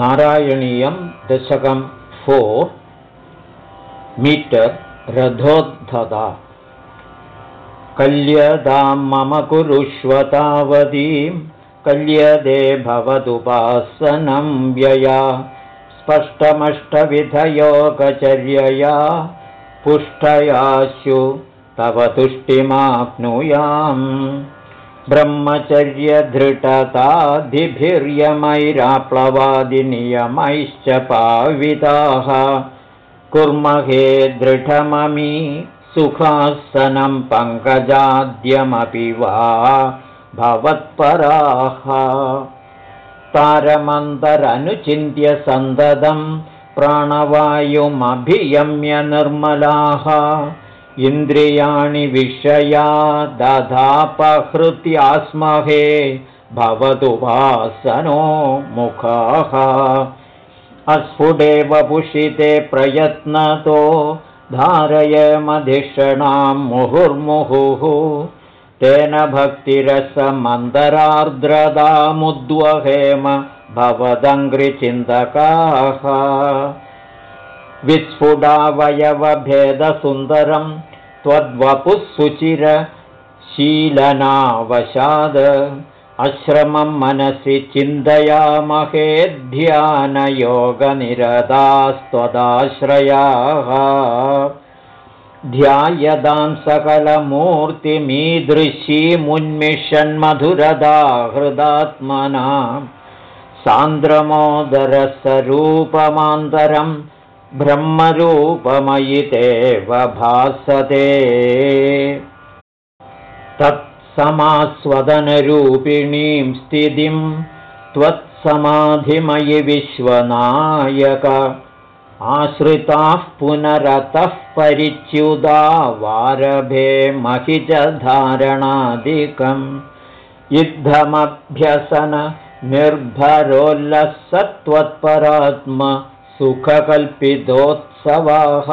नारायणीयं दशकं four metre रथोद्धता कल्यदां मम कुरुष्वतावतीं कल्यदे भवदुपासनं व्यया। स्पष्टमष्टविधयोगचर्यया पुष्टयाशु तव तुष्टिमाप्नुयाम् ब्रह्मचर्यधृटतादिभिर्यमैराप्लवादिनियमैश्च पाविताः। कुर्महे दृढममी सुखासनं पङ्कजाद्यमपि वा भवत्पराः। तारमन्तरनुचिन्त्य सन्ददं प्राणवायुमभियम्य निर्मलाः इन्द्रियाणि विषया दधापहृत्यास्महे भवतु वासनो मुखाः। अस्फुटेव पुषिते प्रयत्नतो धारयमधिषणां मुहुर्मुहुः। तेन भक्तिरसमन्तरार्द्रदामुद्वहेम भवदङ्घ्रिचिन्तकाः विस्फुटावयवभेदसुन्दरं त्वद्वपुःसुचिरशीलनावशाद अश्रमं मनसि चिन्तयामहे ध्यानयोगनिरदास्त्वदाश्रयाः। ध्यायदां सकलमूर्तिमीदृशीमुन्मिषन्मधुरदा हृदात्मना सान्द्रमोदरस्वरूपमान्तरं ब्रह्मरूपमयितेव भासते। तत्समास्वदनरूपिणीं स्थितिं त्वत्समाधिमयि विश्वनायक। आश्रिताः पुनरतः परिच्युदा वारभे महि च धारणादिकम् युद्धमभ्यसन निर्भरोल्लसत्वत्परात्म सुखकल्पितोत्सवाः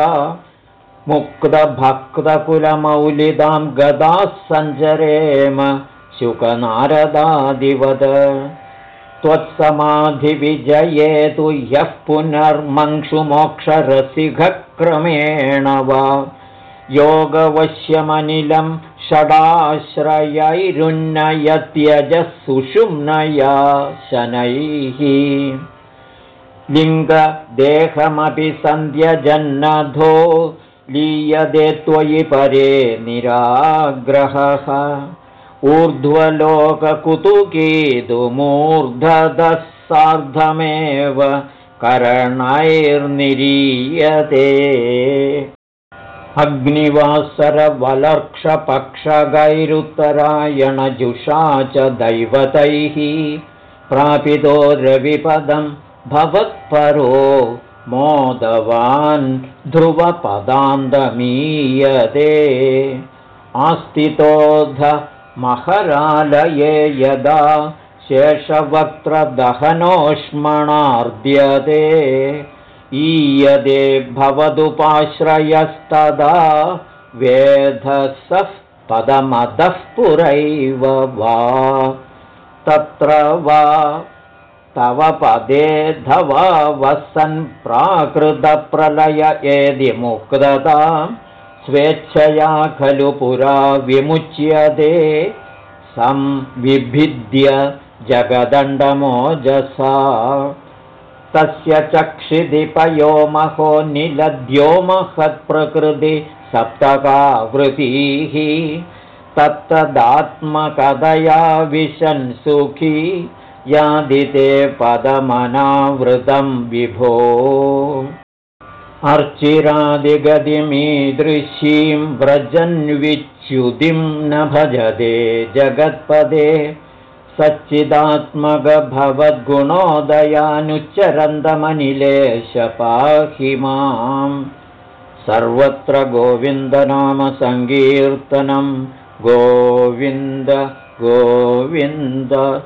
मुक्तभक्तकुलमौलिदां गदाः सञ्चरेम शुकनारदादिवद। त्वत्समाधिविजये तु ह्यः पुनर्मङ्क्षुमोक्षरसिघक्रमेण वा। योगवश्यमनिलं षडाश्रयैरुन्नयत्यजः सुषुम्नया शनैः लिङ्गदेहमपि सन्ध्यजन्नधो लीयते त्वयि परे निराग्रहः ऊर्ध्वलोककुतुकीतुमूर्धतः सार्धमेव करणैर्निरीयते अग्निवासरवलर्क्षपक्षगैरुत्तरायणजुषा च दैवतैः प्रापितो रविपदं भवत्परो मोदवान् ध्रुवपदान्तमीयते। आस्तितोध महरालये यदा शेषवक्त्रदहनोष्मणार्द्यते। ईयते भवदुपाश्रयस्तदा वेधसः पदमदः पुरैव वा। तत्र वा तव पदे धवा वसन् प्राकृतप्रलय एदि मुक्तता स्वेच्छया खलु पुरा विमुच्यते। संविभिद्य जगदण्डमोजसा। तस्य चक्षिदिपयो महो निलद्यो महत्प्रकृति सप्तकावृतीः। तत्तदात्मकदया विशन् सुखी यादिते पदमनावृतं विभो। अर्चिरादिगतिमीदृशीं व्रजन्विच्युतिं न भजते जगत्पदे। सच्चिदात्मकभवद्गुणोदयानुच्चरन्दमनिलेश पाहि माम्। सर्वत्र गोविन्दनामसङ्कीर्तनं। गोविन्द गोविन्द